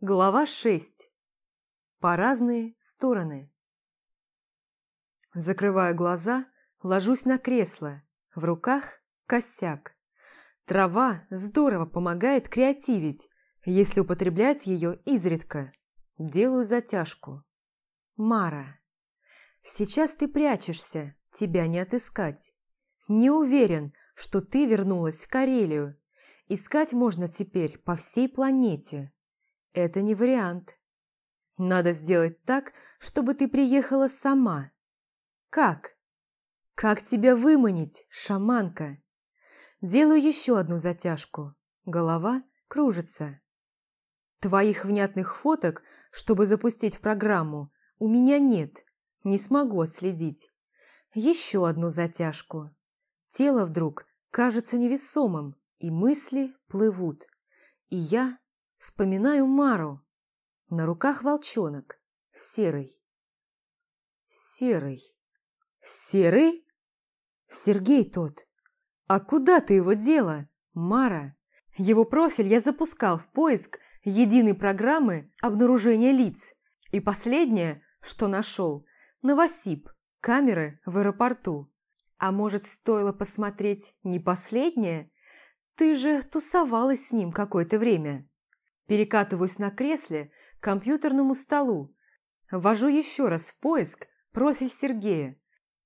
Глава 6. По разные стороны. Закрываю глаза, ложусь на кресло. В руках косяк. Трава здорово помогает креативить, если употреблять ее изредка. Делаю затяжку. Мара. Сейчас ты прячешься, тебя не отыскать. Не уверен, что ты вернулась в Карелию. Искать можно теперь по всей планете. Это не вариант. Надо сделать так, чтобы ты приехала сама. Как? Как тебя выманить, шаманка? Делаю еще одну затяжку. Голова кружится. Твоих внятных фоток, чтобы запустить в программу, у меня нет. Не смогу отследить. Еще одну затяжку. Тело вдруг кажется невесомым, и мысли плывут. И я Вспоминаю Мару. На руках волчонок. Серый. Серый. Серый? Сергей тот. А куда ты его дела, Мара? Его профиль я запускал в поиск единой программы обнаружения лиц. И последнее, что нашел, Новосиб, камеры в аэропорту. А может, стоило посмотреть не последнее? Ты же тусовалась с ним какое-то время. Перекатываюсь на кресле к компьютерному столу. Ввожу еще раз в поиск профиль Сергея.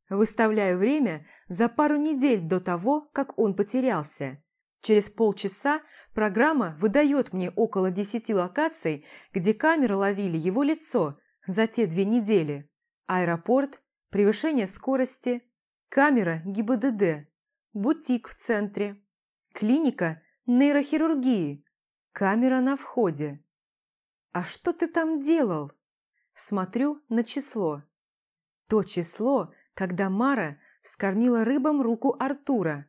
Выставляю время за пару недель до того, как он потерялся. Через полчаса программа выдает мне около десяти локаций, где камеры ловили его лицо за те две недели. Аэропорт, превышение скорости, камера ГИБДД, бутик в центре, клиника нейрохирургии, Камера на входе. А что ты там делал? Смотрю на число. То число, когда Мара скормила рыбам руку Артура.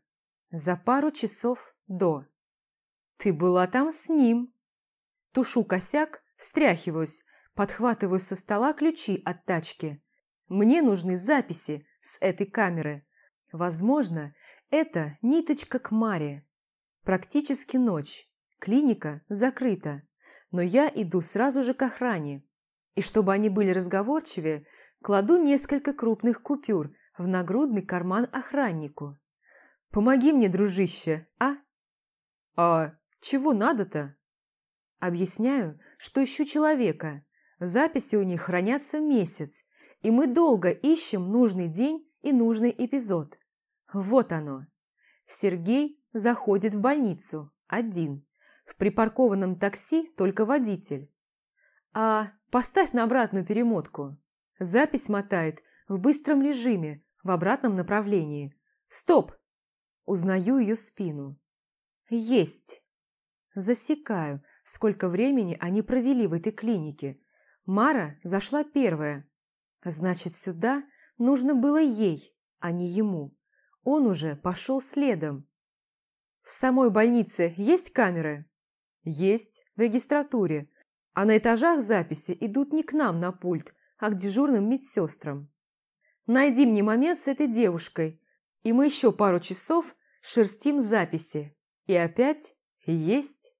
За пару часов до. Ты была там с ним. Тушу косяк, встряхиваюсь, подхватываю со стола ключи от тачки. Мне нужны записи с этой камеры. Возможно, это ниточка к Маре. Практически ночь. Клиника закрыта, но я иду сразу же к охране. И чтобы они были разговорчивее, кладу несколько крупных купюр в нагрудный карман охраннику. «Помоги мне, дружище, а?» «А чего надо-то?» Объясняю, что ищу человека. Записи у них хранятся месяц, и мы долго ищем нужный день и нужный эпизод. Вот оно. Сергей заходит в больницу один. Припаркованном такси только водитель. А поставь на обратную перемотку. Запись мотает в быстром режиме, в обратном направлении. Стоп! Узнаю ее спину. Есть. Засекаю, сколько времени они провели в этой клинике. Мара зашла первая. Значит, сюда нужно было ей, а не ему. Он уже пошел следом. В самой больнице есть камеры? Есть, в регистратуре. А на этажах записи идут не к нам на пульт, а к дежурным медсестрам. Найди мне момент с этой девушкой, и мы еще пару часов шерстим записи. И опять есть.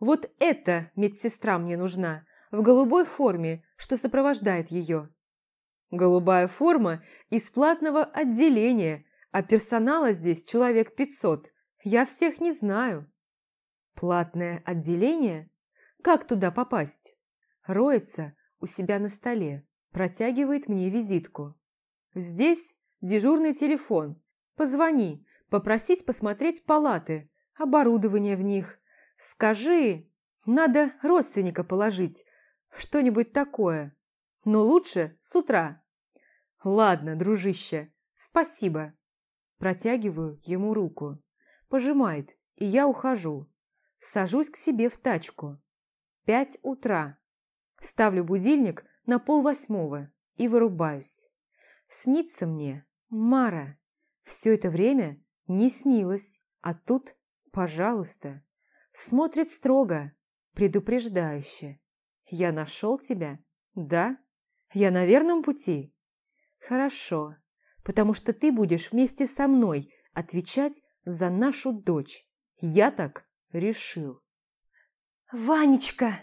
Вот эта медсестра мне нужна, в голубой форме, что сопровождает ее. Голубая форма из платного отделения, а персонала здесь человек пятьсот. Я всех не знаю. Платное отделение? Как туда попасть? Роется у себя на столе, протягивает мне визитку. Здесь дежурный телефон. Позвони, попросись посмотреть палаты, оборудование в них. Скажи, надо родственника положить, что-нибудь такое. Но лучше с утра. Ладно, дружище, спасибо. Протягиваю ему руку. Пожимает, и я ухожу. Сажусь к себе в тачку. Пять утра. Ставлю будильник на полвосьмого и вырубаюсь. Снится мне Мара. Все это время не снилось, а тут, пожалуйста, смотрит строго, предупреждающе. Я нашел тебя? Да? Я на верном пути? Хорошо, потому что ты будешь вместе со мной отвечать за нашу дочь. Я так решил. «Ванечка!»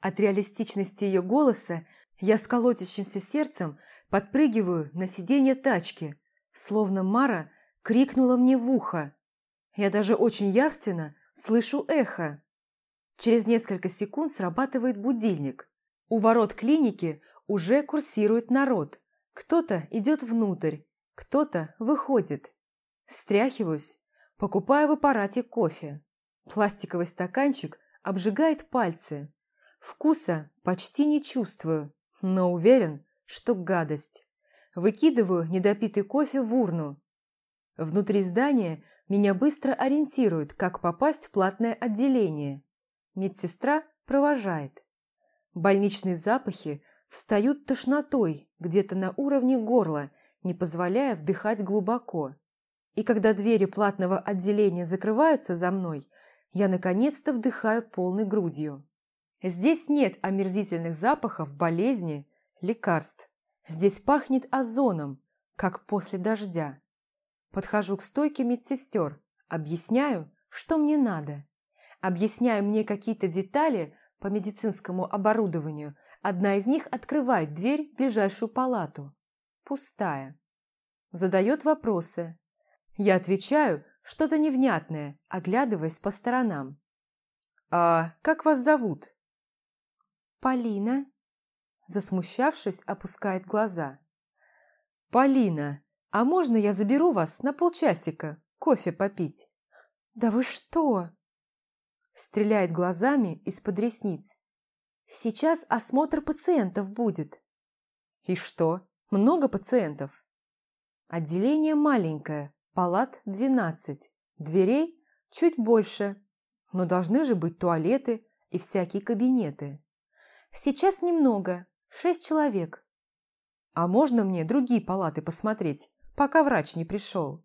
От реалистичности ее голоса я с колотящимся сердцем подпрыгиваю на сиденье тачки, словно Мара крикнула мне в ухо. Я даже очень явственно слышу эхо. Через несколько секунд срабатывает будильник. У ворот клиники уже курсирует народ. Кто-то идет внутрь, кто-то выходит. Встряхиваюсь, покупаю в аппарате кофе. Пластиковый стаканчик обжигает пальцы. Вкуса почти не чувствую, но уверен, что гадость. Выкидываю недопитый кофе в урну. Внутри здания меня быстро ориентируют, как попасть в платное отделение. Медсестра провожает. Больничные запахи встают тошнотой где-то на уровне горла, не позволяя вдыхать глубоко. И когда двери платного отделения закрываются за мной, я наконец-то вдыхаю полной грудью. Здесь нет омерзительных запахов болезни, лекарств. Здесь пахнет озоном, как после дождя. Подхожу к стойке медсестер, объясняю, что мне надо. Объясняю мне какие-то детали по медицинскому оборудованию. Одна из них открывает дверь в ближайшую палату. Пустая. Задает вопросы. Я отвечаю что-то невнятное, оглядываясь по сторонам. «А как вас зовут?» «Полина», засмущавшись, опускает глаза. «Полина, а можно я заберу вас на полчасика кофе попить?» «Да вы что?» Стреляет глазами из-под ресниц. «Сейчас осмотр пациентов будет». «И что? Много пациентов?» «Отделение маленькое, палат 12, дверей чуть больше, но должны же быть туалеты и всякие кабинеты». Сейчас немного, шесть человек. А можно мне другие палаты посмотреть, пока врач не пришел?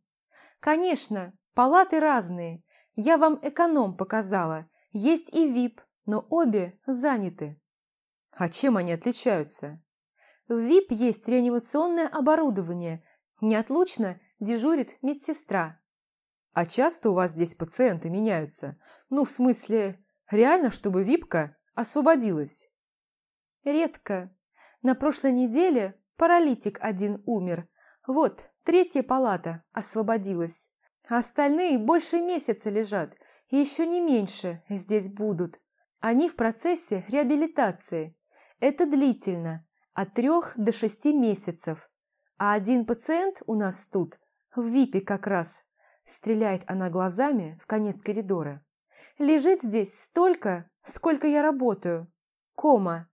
Конечно, палаты разные. Я вам эконом показала. Есть и ВИП, но обе заняты. А чем они отличаются? В ВИП есть реанимационное оборудование. Неотлучно дежурит медсестра. А часто у вас здесь пациенты меняются? Ну, в смысле, реально, чтобы ВИПка освободилась? Редко. На прошлой неделе паралитик один умер. Вот, третья палата освободилась. А остальные больше месяца лежат, и еще не меньше здесь будут. Они в процессе реабилитации. Это длительно, от трех до шести месяцев. А один пациент у нас тут, в ВИПе как раз, стреляет она глазами в конец коридора. Лежит здесь столько, сколько я работаю. Кома.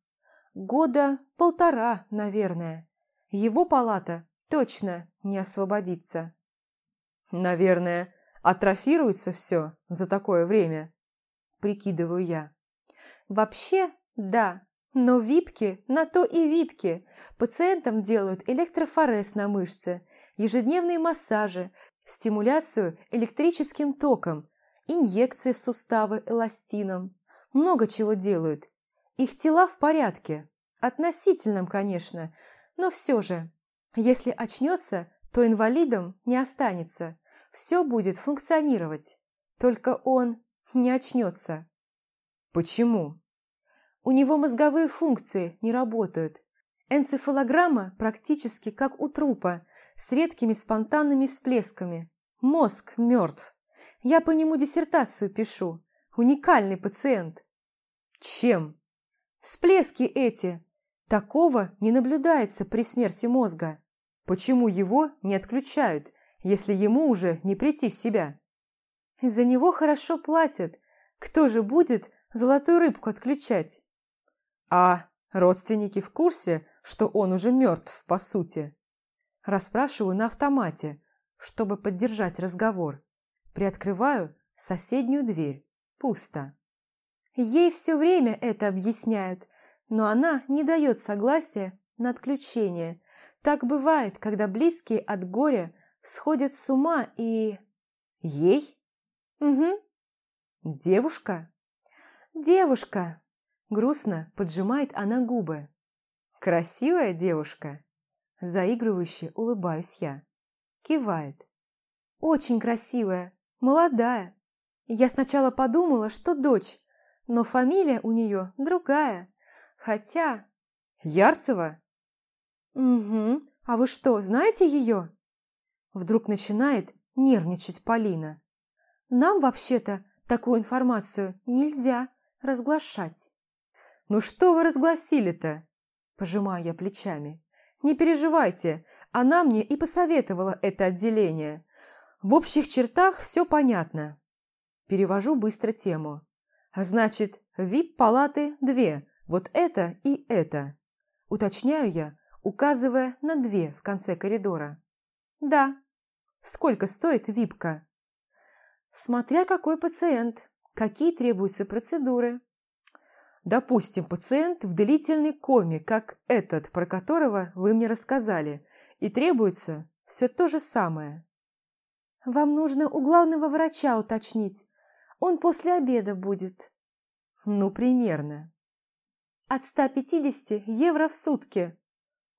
Года полтора, наверное. Его палата точно не освободится. Наверное, атрофируется все за такое время, прикидываю я. Вообще, да, но випки на то и випки. Пациентам делают электрофорез на мышцы, ежедневные массажи, стимуляцию электрическим током, инъекции в суставы эластином. Много чего делают. Их тела в порядке. Относительном, конечно, но все же. Если очнется, то инвалидом не останется. Все будет функционировать. Только он не очнется. Почему? У него мозговые функции не работают. Энцефалограмма практически как у трупа, с редкими спонтанными всплесками. Мозг мертв. Я по нему диссертацию пишу. Уникальный пациент. Чем? Всплески эти. Такого не наблюдается при смерти мозга. Почему его не отключают, если ему уже не прийти в себя? За него хорошо платят. Кто же будет золотую рыбку отключать? А родственники в курсе, что он уже мертв, по сути? Расспрашиваю на автомате, чтобы поддержать разговор. Приоткрываю соседнюю дверь. Пусто. Ей все время это объясняют, но она не дает согласия на отключение. Так бывает, когда близкие от горя сходят с ума и... Ей? Угу. Девушка? Девушка. Грустно поджимает она губы. Красивая девушка. Заигрывающе улыбаюсь я. Кивает. Очень красивая, молодая. Я сначала подумала, что дочь, но фамилия у нее другая. Хотя... Ярцева? Угу. А вы что, знаете ее? Вдруг начинает нервничать Полина. Нам вообще-то такую информацию нельзя разглашать. Ну что вы разгласили-то? Пожимаю я плечами. Не переживайте, она мне и посоветовала это отделение. В общих чертах все понятно. Перевожу быстро тему. Значит, вип-палаты две, вот это и это. Уточняю я, указывая на две в конце коридора. Да. Сколько стоит випка? Смотря какой пациент, какие требуются процедуры. Допустим, пациент в длительной коме, как этот, про которого вы мне рассказали, и требуется все то же самое. Вам нужно у главного врача уточнить. Он после обеда будет. Ну, примерно. От 150 евро в сутки.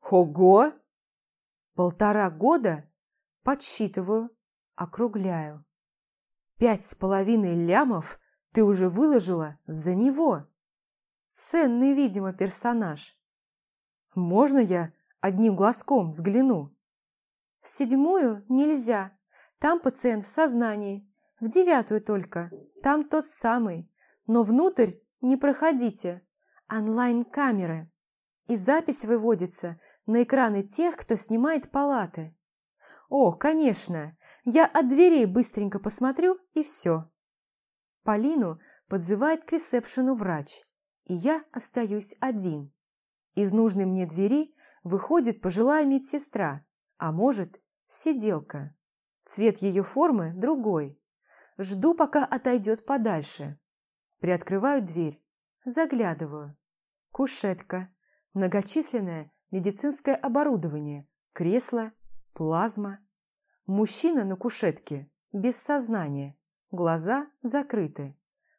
Ого! Полтора года? Подсчитываю, округляю. Пять с половиной лямов ты уже выложила за него. Ценный, видимо, персонаж. Можно я одним глазком взгляну? В седьмую нельзя. Там пациент в сознании. В девятую только. Там тот самый. Но внутрь не проходите. Онлайн-камеры. И запись выводится на экраны тех, кто снимает палаты. О, конечно. Я от дверей быстренько посмотрю, и все. Полину подзывает к ресепшену врач и я остаюсь один. Из нужной мне двери выходит пожилая медсестра, а может, сиделка. Цвет ее формы другой. Жду, пока отойдет подальше. Приоткрываю дверь, заглядываю. Кушетка, многочисленное медицинское оборудование, кресло, плазма. Мужчина на кушетке, без сознания, глаза закрыты.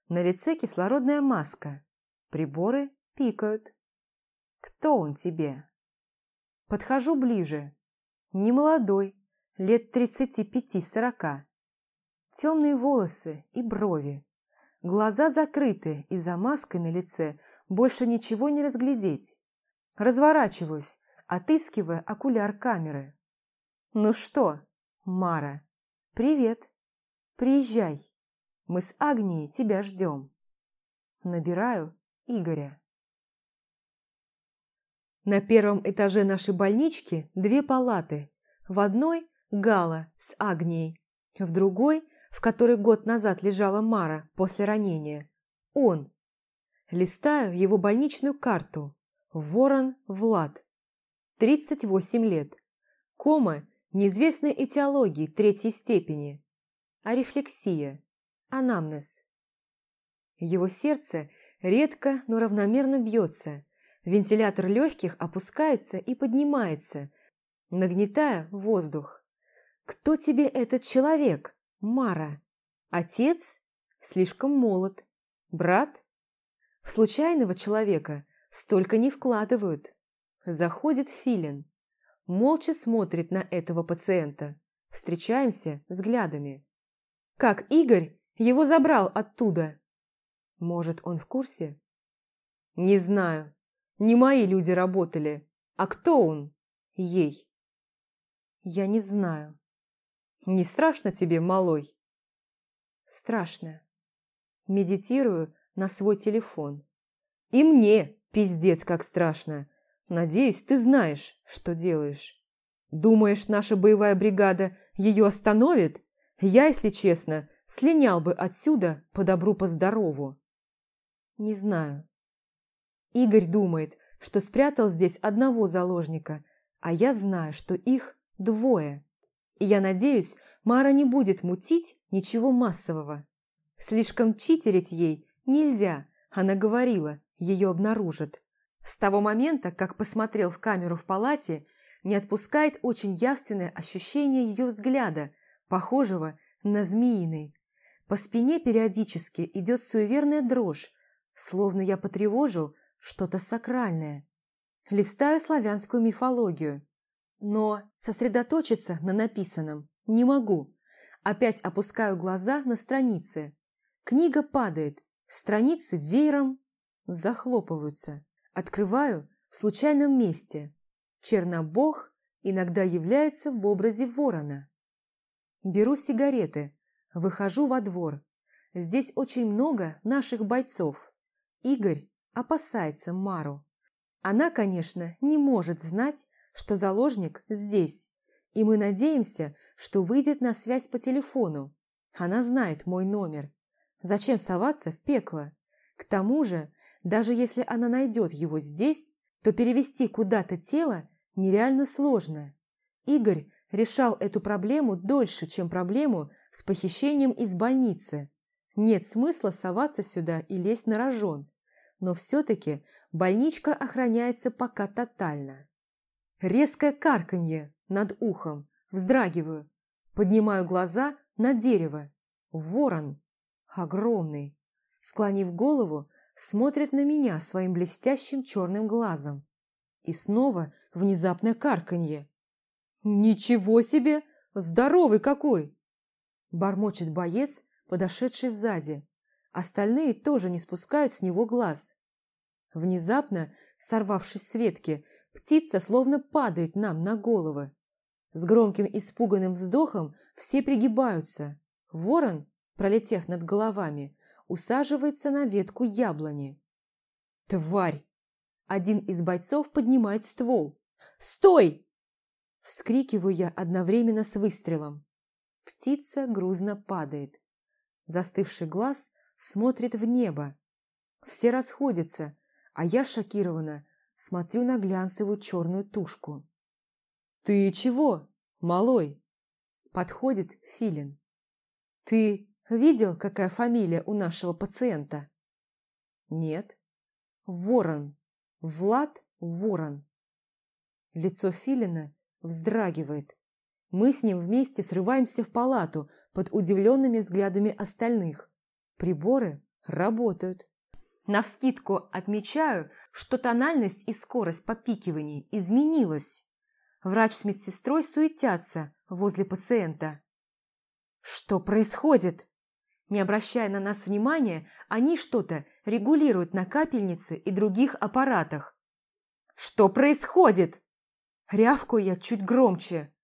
На лице кислородная маска. Приборы пикают. Кто он тебе? Подхожу ближе. Не молодой, лет тридцати пяти-сорока. Темные волосы и брови. Глаза закрыты, и за маской на лице больше ничего не разглядеть. Разворачиваюсь, отыскивая окуляр камеры. «Ну что, Мара, привет. Приезжай. Мы с Агнией тебя ждем». Набираю Игоря. На первом этаже нашей больнички две палаты. В одной – Гала с Агнией, в другой, в которой год назад лежала Мара после ранения, он. Листаю его больничную карту. Ворон Влад. 38 лет. Кома неизвестной этиологии третьей степени. Арефлексия. Анамнез. Его сердце – Редко, но равномерно бьется. Вентилятор легких опускается и поднимается, нагнетая воздух. Кто тебе этот человек, Мара? Отец? Слишком молод. Брат? В случайного человека столько не вкладывают. Заходит Филин. Молча смотрит на этого пациента. Встречаемся взглядами. Как Игорь его забрал оттуда? Может, он в курсе? Не знаю. Не мои люди работали. А кто он? Ей. Я не знаю. Не страшно тебе, малой? Страшно. Медитирую на свой телефон. И мне, пиздец, как страшно. Надеюсь, ты знаешь, что делаешь. Думаешь, наша боевая бригада ее остановит? Я, если честно, слинял бы отсюда по добру, по здорову. Не знаю. Игорь думает, что спрятал здесь одного заложника, а я знаю, что их двое. И я надеюсь, Мара не будет мутить ничего массового. Слишком читерить ей нельзя, она говорила, ее обнаружат. С того момента, как посмотрел в камеру в палате, не отпускает очень явственное ощущение ее взгляда, похожего на змеиный. По спине периодически идет суеверная дрожь, Словно я потревожил что-то сакральное. Листаю славянскую мифологию, но сосредоточиться на написанном не могу. Опять опускаю глаза на страницы. Книга падает, Страницы веером захлопываются. Открываю в случайном месте. Чернобог иногда является в образе ворона. Беру сигареты, выхожу во двор. Здесь очень много наших бойцов. Игорь опасается Мару. Она, конечно, не может знать, что заложник здесь, и мы надеемся, что выйдет на связь по телефону. Она знает мой номер. Зачем соваться в пекло? К тому же, даже если она найдет его здесь, то перевести куда-то тело нереально сложно. Игорь решал эту проблему дольше, чем проблему с похищением из больницы. Нет смысла соваться сюда и лезть на рожон. Но все-таки больничка охраняется пока тотально. Резкое карканье над ухом. Вздрагиваю. Поднимаю глаза на дерево. Ворон. Огромный. Склонив голову, смотрит на меня своим блестящим черным глазом. И снова внезапное карканье. «Ничего себе! Здоровый какой!» Бормочет боец, подошедший сзади. Остальные тоже не спускают с него глаз. Внезапно, сорвавшись с ветки, птица словно падает нам на головы. С громким испуганным вздохом все пригибаются. Ворон, пролетев над головами, усаживается на ветку яблони. «Тварь!» Один из бойцов поднимает ствол. «Стой!» Вскрикиваю я одновременно с выстрелом. Птица грузно падает. Застывший глаз смотрит в небо. Все расходятся, а я шокированно смотрю на глянцевую черную тушку. «Ты чего, малой?» Подходит Филин. «Ты видел, какая фамилия у нашего пациента?» «Нет». «Ворон. Влад Ворон». Лицо Филина вздрагивает. Мы с ним вместе срываемся в палату под удивленными взглядами остальных. Приборы работают. Навскидку отмечаю, что тональность и скорость попикиваний изменилась. Врач с медсестрой суетятся возле пациента. Что происходит? Не обращая на нас внимания, они что-то регулируют на капельнице и других аппаратах. Что происходит? Рявкую я чуть громче.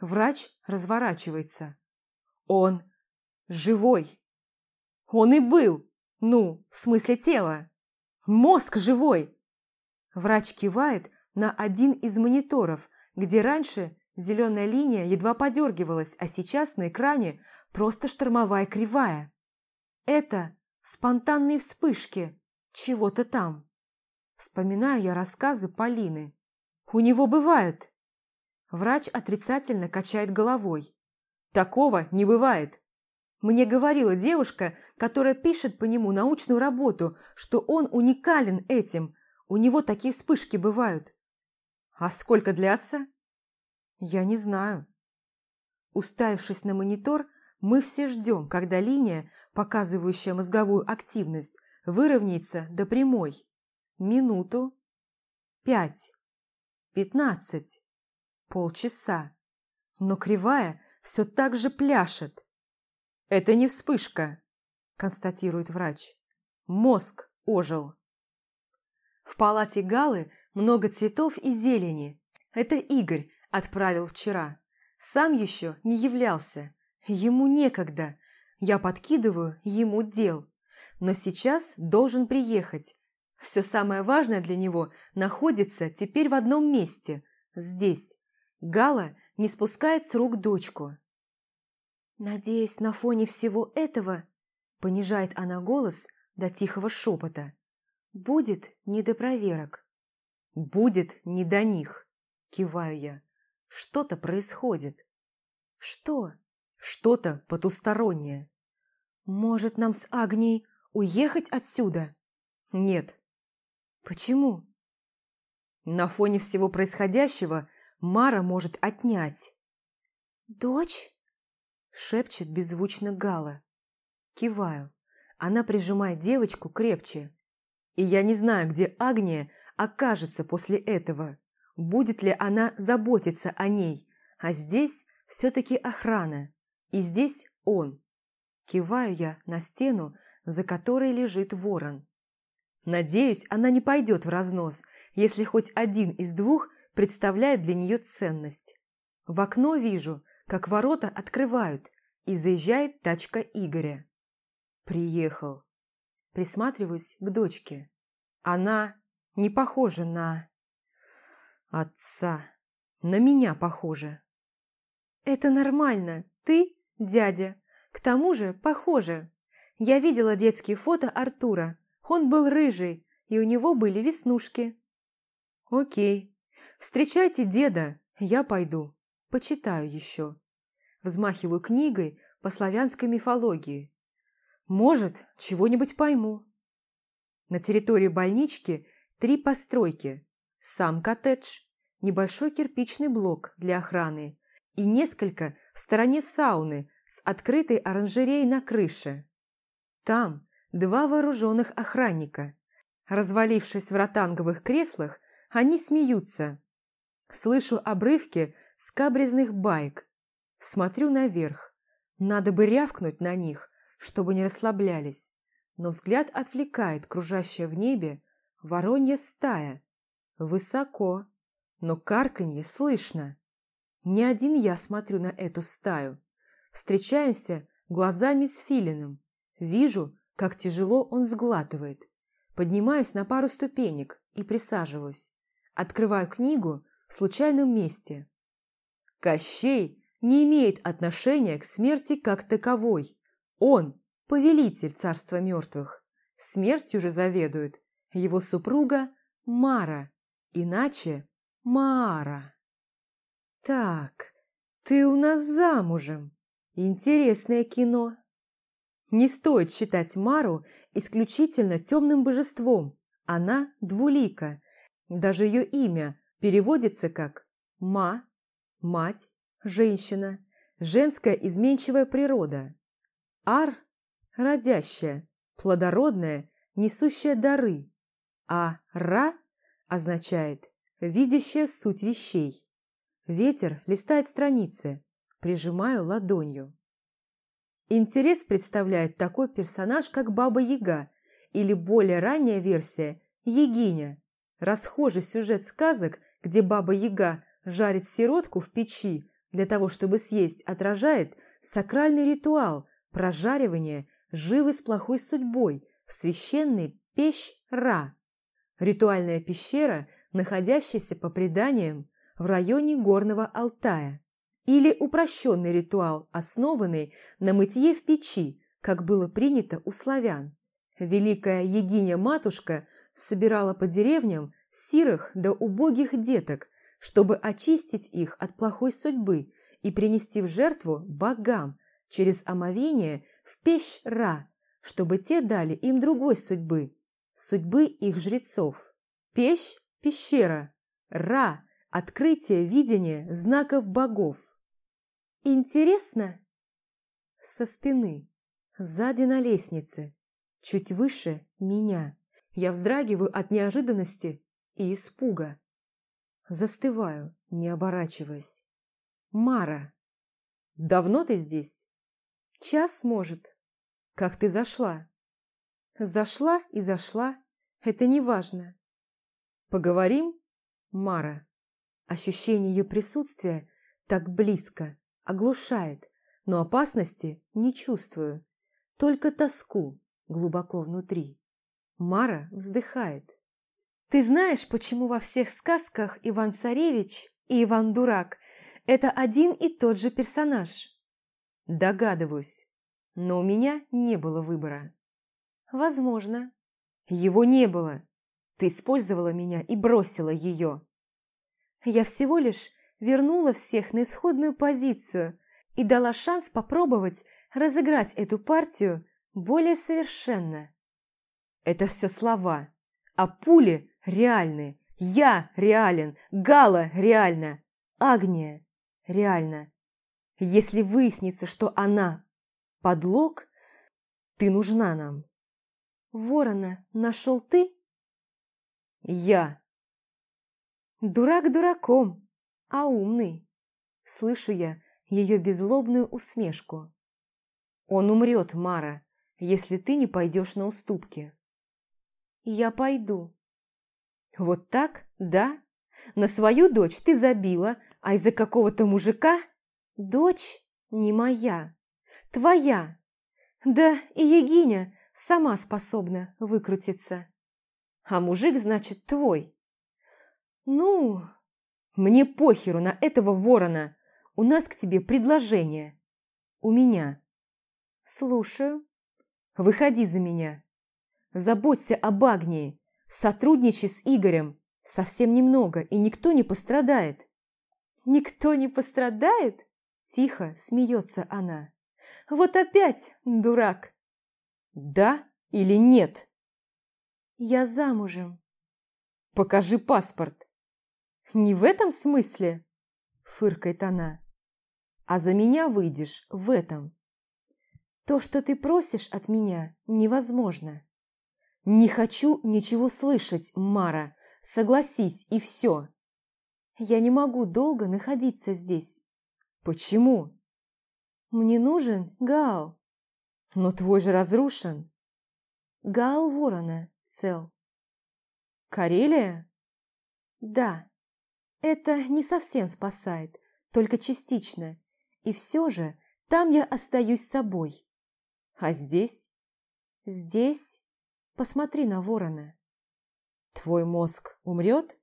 Врач разворачивается. Он живой. Он и был. Ну, в смысле тела. Мозг живой. Врач кивает на один из мониторов, где раньше зеленая линия едва подергивалась, а сейчас на экране просто штормовая кривая. Это спонтанные вспышки чего-то там. Вспоминаю я рассказы Полины. У него бывает. Врач отрицательно качает головой. Такого не бывает. Мне говорила девушка, которая пишет по нему научную работу, что он уникален этим. У него такие вспышки бывают. А сколько длятся? Я не знаю. Уставившись на монитор, мы все ждем, когда линия, показывающая мозговую активность, выровняется до прямой. Минуту. Пять. Пятнадцать. Полчаса. Но кривая все так же пляшет. Это не вспышка, констатирует врач. Мозг ожил. В палате Галы много цветов и зелени. Это Игорь отправил вчера. Сам еще не являлся. Ему некогда. Я подкидываю ему дел. Но сейчас должен приехать. Все самое важное для него находится теперь в одном месте. Здесь. Гала не спускает с рук дочку. «Надеюсь, на фоне всего этого...» Понижает она голос до тихого шепота. «Будет не до проверок». «Будет не до них», киваю я. Что-то происходит. Что? Что-то потустороннее. Может, нам с Агнией уехать отсюда? Нет. Почему? На фоне всего происходящего Мара может отнять. «Дочь?» – шепчет беззвучно Гала. Киваю. Она прижимает девочку крепче. И я не знаю, где Агния окажется после этого. Будет ли она заботиться о ней? А здесь все-таки охрана. И здесь он. Киваю я на стену за которой лежит ворон. Надеюсь, она не пойдет в разнос, если хоть один из двух представляет для нее ценность. В окно вижу, как ворота открывают, и заезжает тачка Игоря. Приехал. Присматриваюсь к дочке. Она не похожа на... отца. На меня похожа. Это нормально. Ты дядя. К тому же похоже. Я видела детские фото Артура. Он был рыжий, и у него были веснушки. Окей. Встречайте деда, я пойду. Почитаю еще. Взмахиваю книгой по славянской мифологии. Может, чего-нибудь пойму. На территории больнички три постройки. Сам коттедж, небольшой кирпичный блок для охраны и несколько в стороне сауны с открытой оранжереей на крыше. Там два вооруженных охранника. Развалившись в ротанговых креслах, они смеются. Слышу обрывки скабрезных байк. Смотрю наверх. Надо бы рявкнуть на них, чтобы не расслаблялись. Но взгляд отвлекает кружащая в небе воронья стая. Высоко, но карканье слышно. Не один я смотрю на эту стаю. Встречаемся глазами с филином. Вижу, как тяжело он сглатывает. Поднимаюсь на пару ступенек и присаживаюсь. Открываю книгу в случайном месте. Кощей не имеет отношения к смерти как таковой. Он – повелитель царства мертвых. Смертью же заведует его супруга Мара, иначе Маара. Так, ты у нас замужем. Интересное кино. Не стоит считать Мару исключительно темным божеством. Она двулика. Даже ее имя переводится как «ма», «мать», «женщина», «женская изменчивая природа». «Ар» – родящая, плодородная, несущая дары, а «ра» означает «видящая суть вещей». Ветер листает страницы, прижимаю ладонью. Интерес представляет такой персонаж, как Баба Яга, или более ранняя версия – Егиня. Расхожий сюжет сказок, где Баба Яга жарит сиротку в печи для того, чтобы съесть, отражает сакральный ритуал прожаривания живы с плохой судьбой в священный пещ-ра. Ритуальная пещера, находящаяся по преданиям в районе Горного Алтая, или упрощенный ритуал, основанный на мытье в печи, как было принято у славян. Великая Егиня-матушка собирала по деревням сирых да убогих деток, чтобы очистить их от плохой судьбы и принести в жертву богам через омовение в пещь Ра, чтобы те дали им другой судьбы, судьбы их жрецов. Пещь – пещера, Ра Открытие видения знаков богов. Интересно? Со спины, сзади на лестнице, чуть выше меня. Я вздрагиваю от неожиданности и испуга. Застываю, не оборачиваясь. Мара. Давно ты здесь? Час, может. Как ты зашла? Зашла и зашла. Это не важно. Поговорим, Мара? Ощущение ее присутствия так близко, оглушает, но опасности не чувствую, только тоску глубоко внутри. Мара вздыхает. «Ты знаешь, почему во всех сказках Иван-Царевич и Иван-Дурак – это один и тот же персонаж?» «Догадываюсь, но у меня не было выбора». «Возможно». «Его не было. Ты использовала меня и бросила ее». Я всего лишь вернула всех на исходную позицию и дала шанс попробовать разыграть эту партию более совершенно. Это все слова, а пули реальны. Я реален, Гала реальна, Агния реальна. Если выяснится, что она подлог, ты нужна нам. Ворона нашел ты? Я. Дурак дураком, а умный. Слышу я ее беззлобную усмешку. Он умрет, Мара. если ты не пойдешь на уступки. Я пойду. Вот так, да? На свою дочь ты забила, а из-за какого-то мужика... Дочь не моя, твоя. Да и Егиня сама способна выкрутиться. А мужик, значит, твой. Ну, мне похеру на этого ворона. У нас к тебе предложение. У меня. Слушаю. Выходи за меня. Заботься об Агнии. Сотрудничай с Игорем. Совсем немного, и никто не пострадает. Никто не пострадает? Тихо смеется она. Вот опять, дурак. Да или нет? Я замужем. Покажи паспорт. Не в этом смысле, фыркает она. А за меня выйдешь в этом. То, что ты просишь от меня, невозможно. Не хочу ничего слышать, Мара. Согласись, и все. Я не могу долго находиться здесь. Почему? Мне нужен Гал. Но твой же разрушен. Гал Ворона цел. Карелия? Да. Это не совсем спасает, только частично. И все же там я остаюсь собой. А здесь? Здесь? Посмотри на ворона. Твой мозг умрет?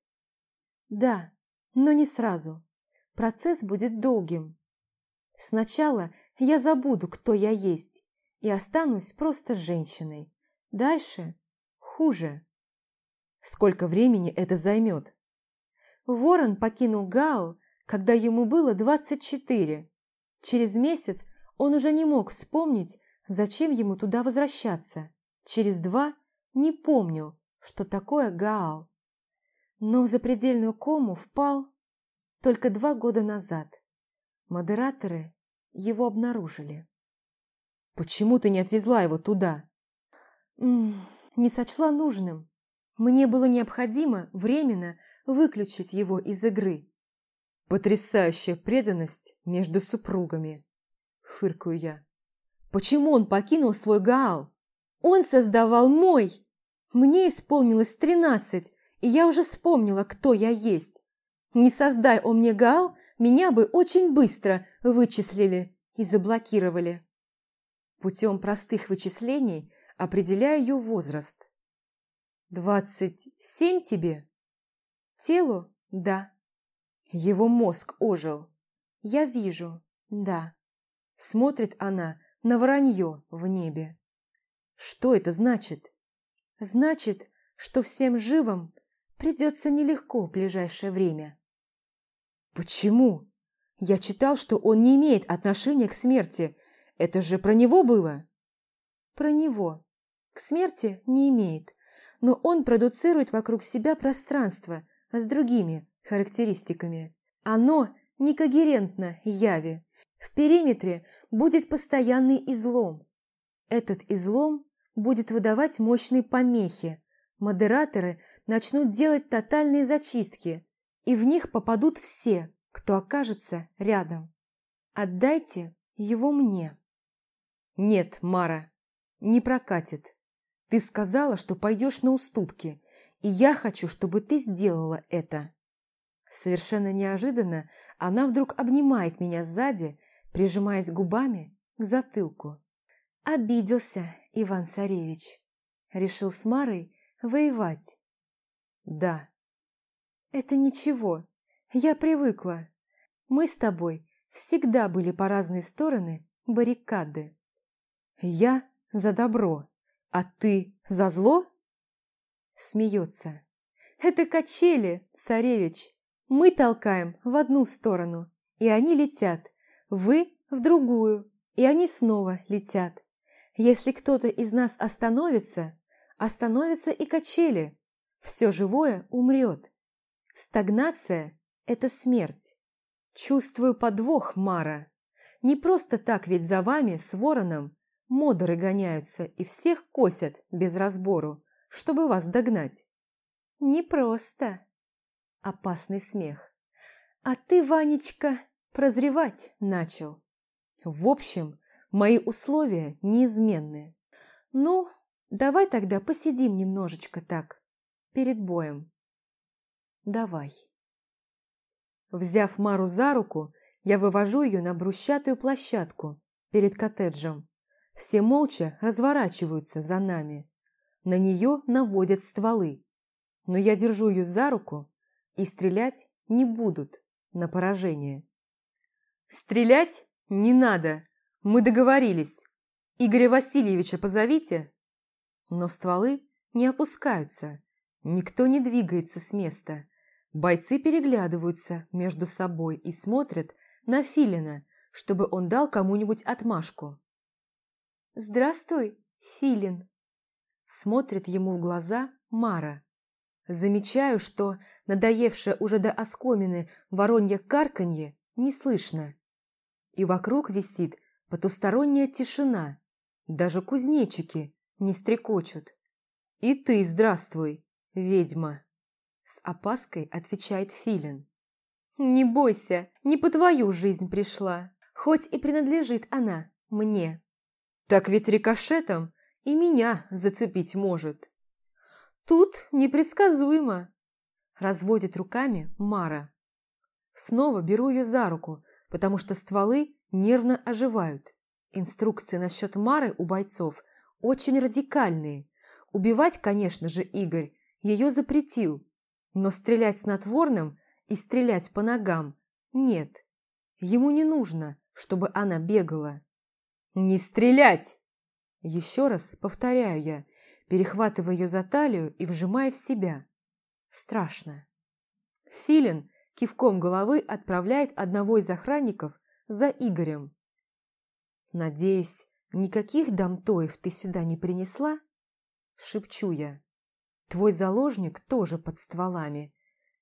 Да, но не сразу. Процесс будет долгим. Сначала я забуду, кто я есть, и останусь просто женщиной. Дальше хуже. Сколько времени это займет? Ворон покинул Гао, когда ему было 24. Через месяц он уже не мог вспомнить, зачем ему туда возвращаться. Через два не помнил, что такое Гаал. Но в запредельную кому впал только два года назад. Модераторы его обнаружили. «Почему ты не отвезла его туда?» «Не сочла нужным. Мне было необходимо временно выключить его из игры». «Потрясающая преданность между супругами!» – фыркаю я. «Почему он покинул свой Гаал?» Он создавал мой. Мне исполнилось тринадцать, и я уже вспомнила, кто я есть. Не создай он мне Гал, меня бы очень быстро вычислили и заблокировали. Путем простых вычислений определяю ее возраст. Двадцать семь тебе? Телу – да. Его мозг ожил. Я вижу, да. Смотрит она на воронье в небе. Что это значит? Значит, что всем живым придется нелегко в ближайшее время. Почему? Я читал, что он не имеет отношения к смерти. Это же про него было? Про него. К смерти не имеет, но он продуцирует вокруг себя пространство с другими характеристиками. Оно некогерентно Яве. В периметре будет постоянный излом. Этот излом будет выдавать мощные помехи. Модераторы начнут делать тотальные зачистки, и в них попадут все, кто окажется рядом. Отдайте его мне. Нет, Мара, не прокатит. Ты сказала, что пойдешь на уступки, и я хочу, чтобы ты сделала это. Совершенно неожиданно она вдруг обнимает меня сзади, прижимаясь губами к затылку. Обиделся Иван-царевич. Решил с Марой воевать. Да. Это ничего. Я привыкла. Мы с тобой всегда были по разные стороны баррикады. Я за добро, а ты за зло? Смеется. Это качели, царевич. Мы толкаем в одну сторону, и они летят. Вы в другую, и они снова летят. Если кто-то из нас остановится, остановятся и качели. Все живое умрет. Стагнация – это смерть. Чувствую подвох, Мара. Не просто так ведь за вами с вороном модеры гоняются и всех косят без разбору, чтобы вас догнать. Не просто. Опасный смех. А ты, Ванечка, прозревать начал. В общем, Мои условия неизменны. Ну, давай тогда посидим немножечко так, перед боем. Давай. Взяв Мару за руку, я вывожу ее на брусчатую площадку перед коттеджем. Все молча разворачиваются за нами. На нее наводят стволы. Но я держу ее за руку, и стрелять не будут на поражение. «Стрелять не надо, мы договорились. Игоря Васильевича позовите». Но стволы не опускаются, никто не двигается с места. Бойцы переглядываются между собой и смотрят на Филина, чтобы он дал кому-нибудь отмашку. «Здравствуй, Филин!» Смотрит ему в глаза Мара. Замечаю, что надоевшее уже до оскомины воронье карканье не слышно. И вокруг висит потусторонняя тишина. Даже кузнечики не стрекочут. «И ты здравствуй, ведьма!» С опаской отвечает Филин. «Не бойся, не по твою жизнь пришла, хоть и принадлежит она мне». «Так ведь рикошетом и меня зацепить может». «Тут непредсказуемо», – разводит руками Мара. Снова беру ее за руку, потому что стволы нервно оживают. Инструкции насчет Мары у бойцов очень радикальные. Убивать, конечно же, Игорь ее запретил, но стрелять снотворным и стрелять по ногам нет. Ему не нужно, чтобы она бегала. «Не стрелять!» Еще раз повторяю я, перехватывая ее за талию и вжимая в себя. Страшно. Филин кивком головы отправляет одного из охранников за Игорем. «Надеюсь, никаких дамтоев ты сюда не принесла?» Шепчу я. «Твой заложник тоже под стволами.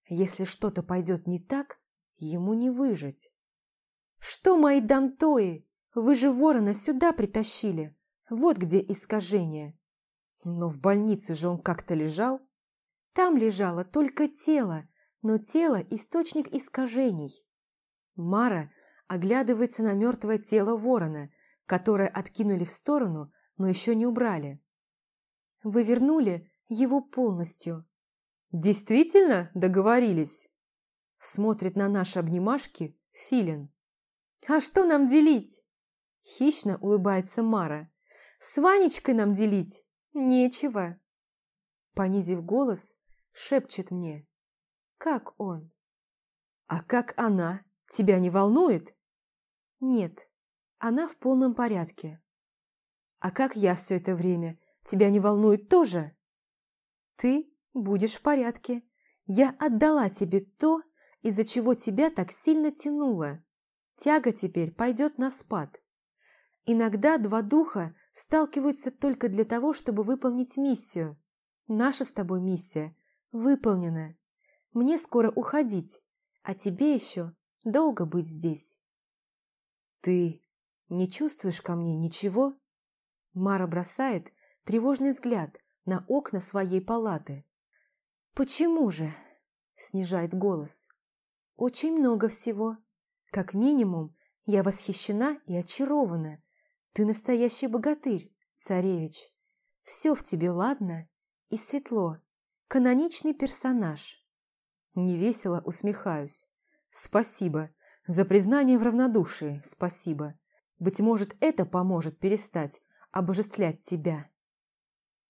Если что-то пойдет не так, ему не выжить». «Что мои дамтои? Вы же ворона сюда притащили. Вот где искажение». «Но в больнице же он как-то лежал». «Там лежало только тело, но тело – источник искажений». Мара оглядывается на мертвое тело ворона, которое откинули в сторону, но еще не убрали. «Вы вернули его полностью». «Действительно договорились?» Смотрит на наши обнимашки Филин. «А что нам делить?» Хищно улыбается Мара. «С Ванечкой нам делить нечего». Понизив голос, шепчет мне. «Как он?» «А как она? Тебя не волнует?» Нет, она в полном порядке. А как я все это время? Тебя не волнует тоже? Ты будешь в порядке. Я отдала тебе то, из-за чего тебя так сильно тянуло. Тяга теперь пойдет на спад. Иногда два духа сталкиваются только для того, чтобы выполнить миссию. Наша с тобой миссия выполнена. Мне скоро уходить, а тебе еще долго быть здесь. «Ты не чувствуешь ко мне ничего?» Мара бросает тревожный взгляд на окна своей палаты. «Почему же?» – снижает голос. «Очень много всего. Как минимум, я восхищена и очарована. Ты настоящий богатырь, царевич. Все в тебе ладно и светло. Каноничный персонаж». Невесело усмехаюсь. «Спасибо. За признание в равнодушии спасибо. Быть может, это поможет перестать обожествлять тебя.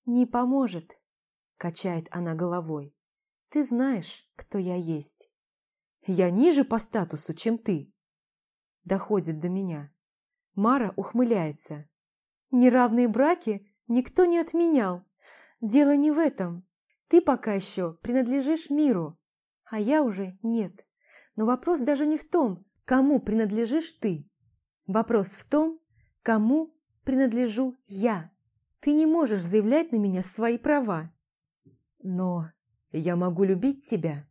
Не поможет, качает она головой. Ты знаешь, кто я есть. Я ниже по статусу, чем ты. Доходит до меня. Мара ухмыляется. Неравные браки никто не отменял. Дело не в этом. Ты пока еще принадлежишь миру, а я уже нет. Но вопрос даже не в том, кому принадлежишь ты. Вопрос в том, кому принадлежу я. Ты не можешь заявлять на меня свои права. Но я могу любить тебя.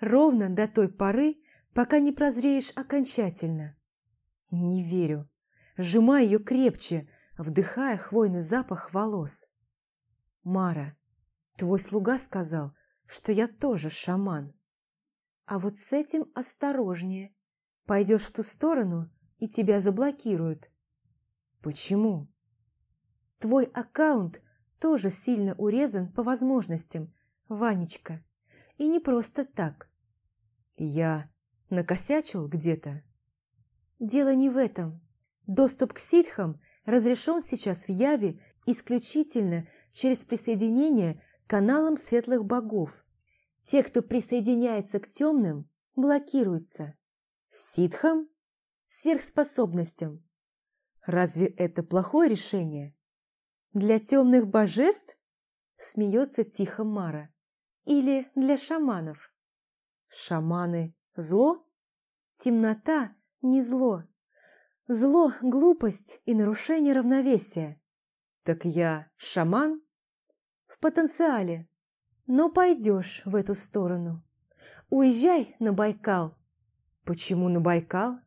Ровно до той поры, пока не прозреешь окончательно. Не верю. Сжимай ее крепче, вдыхая хвойный запах волос. Мара, твой слуга сказал, что я тоже шаман. А вот с этим осторожнее. Пойдешь в ту сторону, и тебя заблокируют. Почему? Твой аккаунт тоже сильно урезан по возможностям, Ванечка. И не просто так. Я накосячил где-то? Дело не в этом. Доступ к ситхам разрешен сейчас в Яве исключительно через присоединение к каналам светлых богов. Те, кто присоединяется к темным, блокируются. Ситхам? Сверхспособностям. Разве это плохое решение? Для темных божеств? Смеется тихо Мара. Или для шаманов? Шаманы – зло? Темнота – не зло. Зло – глупость и нарушение равновесия. Так я шаман? В потенциале. Но пойдешь в эту сторону. Уезжай на Байкал. Почему на Байкал?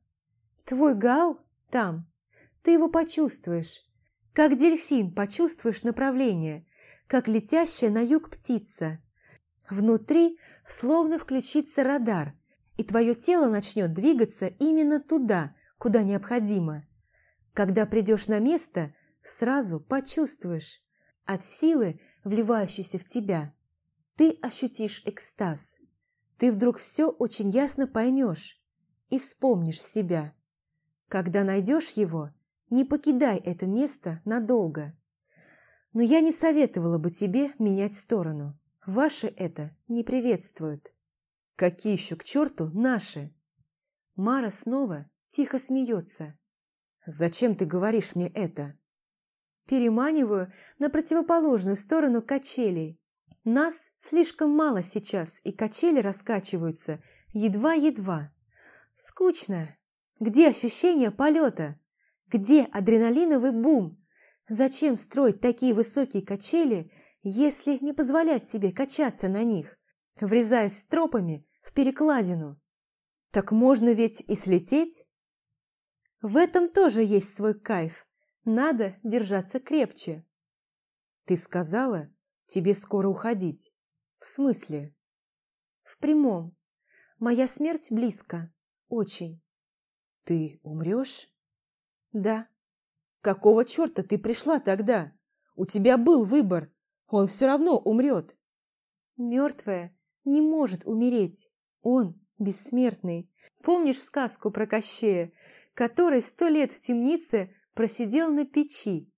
Твой гал там. Ты его почувствуешь. Как дельфин почувствуешь направление, как летящая на юг птица. Внутри словно включится радар, и твое тело начнет двигаться именно туда, куда необходимо. Когда придешь на место, сразу почувствуешь. От силы, вливающейся в тебя, ты ощутишь экстаз. Ты вдруг все очень ясно поймешь и вспомнишь себя. Когда найдешь его, не покидай это место надолго. Но я не советовала бы тебе менять сторону. Ваши это не приветствуют. Какие еще к черту наши? Мара снова тихо смеется. Зачем ты говоришь мне это? Переманиваю на противоположную сторону качелей. Нас слишком мало сейчас, и качели раскачиваются едва-едва. Скучно. Где ощущение полета? Где адреналиновый бум? Зачем строить такие высокие качели, если не позволять себе качаться на них, врезаясь стропами в перекладину? Так можно ведь и слететь? В этом тоже есть свой кайф. Надо держаться крепче. Ты сказала, тебе скоро уходить. В смысле? В прямом. Моя смерть близко. Очень. Ты умрешь? Да. Какого черта ты пришла тогда? У тебя был выбор. Он все равно умрет. Мертвая не может умереть. Он бессмертный. Помнишь сказку про Кощея, который сто лет в темнице просидел на печи,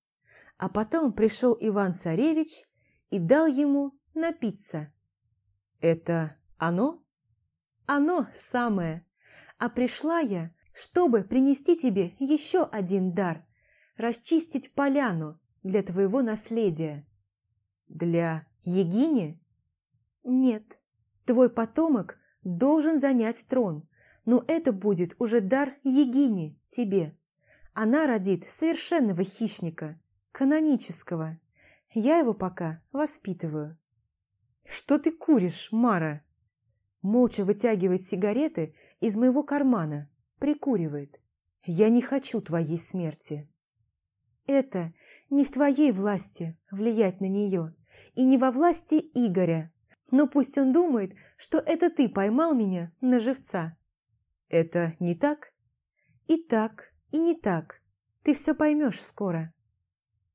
а потом пришел Иван-царевич и дал ему напиться? Это оно? Оно самое. А пришла я, чтобы принести тебе еще один дар – расчистить поляну для твоего наследия. Для Егини? Нет, твой потомок должен занять трон, но это будет уже дар Егини тебе. Она родит совершенного хищника, канонического. Я его пока воспитываю. Что ты куришь, Мара? Молча вытягивает сигареты из моего кармана, прикуривает. Я не хочу твоей смерти. Это не в твоей власти влиять на нее, и не во власти Игоря. Но пусть он думает, что это ты поймал меня на живца. Это не так? И так, и не так. Ты все поймешь скоро.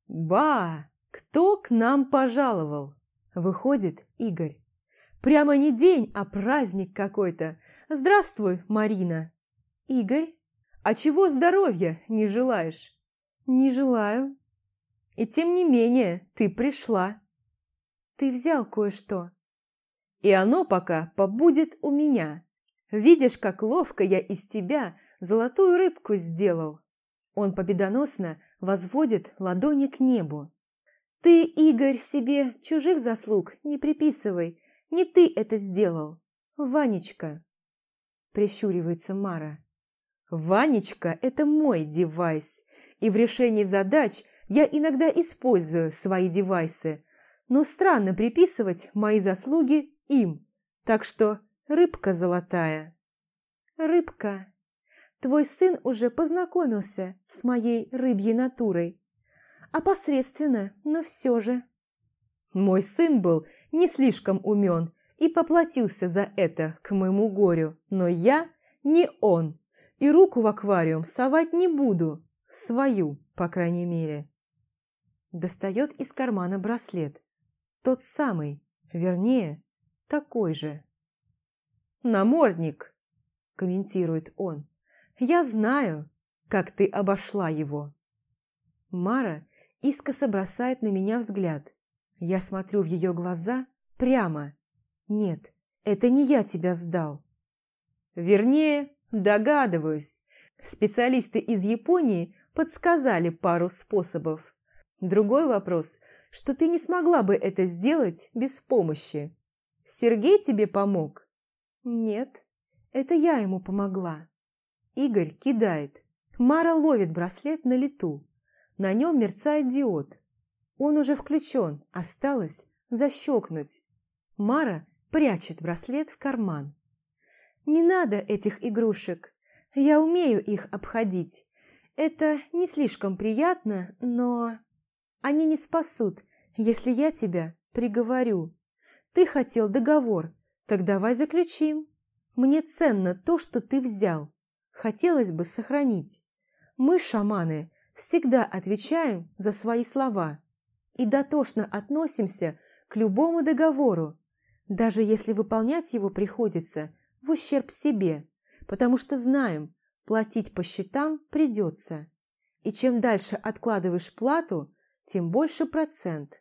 Ба! Кто к нам пожаловал? Выходит Игорь. Прямо не день, а праздник какой-то. Здравствуй, Марина. Игорь, а чего здоровья не желаешь? Не желаю. И тем не менее ты пришла. Ты взял кое-что. И оно пока побудет у меня. Видишь, как ловко я из тебя золотую рыбку сделал. Он победоносно возводит ладони к небу. Ты, Игорь, себе чужих заслуг не приписывай. Не ты это сделал. Ванечка. Прищуривается Мара. Ванечка – это мой девайс, и в решении задач я иногда использую свои девайсы, но странно приписывать мои заслуги им, так что рыбка золотая. Рыбка, твой сын уже познакомился с моей рыбьей натурой. Опосредственно, но все же. Мой сын был не слишком умен и поплатился за это к моему горю, но я не он, и руку в аквариум совать не буду, свою, по крайней мере. Достает из кармана браслет. Тот самый, вернее, такой же. «Намордник», – комментирует он. «Я знаю, как ты обошла его». Мара искоса бросает на меня взгляд. Я смотрю в ее глаза прямо. «Нет, это не я тебя сдал». Вернее, догадываюсь. Специалисты из Японии подсказали пару способов. Другой вопрос, что ты не смогла бы это сделать без помощи. Сергей тебе помог? Нет, это я ему помогла. Игорь кидает. Мара ловит браслет на лету. На нем мерцает диод. Он уже включен, осталось защелкнуть. Мара прячет браслет в карман. «Не надо этих игрушек. Я умею их обходить. Это не слишком приятно, но...» Они не спасут, если я тебя приговорю. Ты хотел договор, так давай заключим. Мне ценно то, что ты взял. Хотелось бы сохранить. Мы, шаманы, всегда отвечаем за свои слова и дотошно относимся к любому договору, даже если выполнять его приходится в ущерб себе, потому что знаем, платить по счетам придется. И чем дальше откладываешь плату, тем больше процент.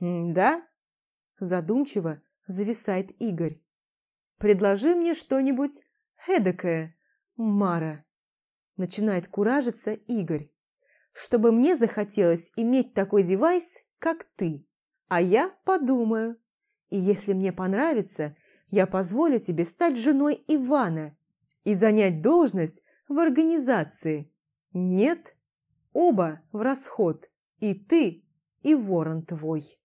«Да?» – задумчиво зависает Игорь. «Предложи мне что-нибудь эдакое, Мара!» Начинает куражиться Игорь. «Чтобы мне захотелось иметь такой девайс, как ты. А я подумаю. И если мне понравится, я позволю тебе стать женой Ивана и занять должность в организации. Нет, оба в расход. И ты, и ворон твой.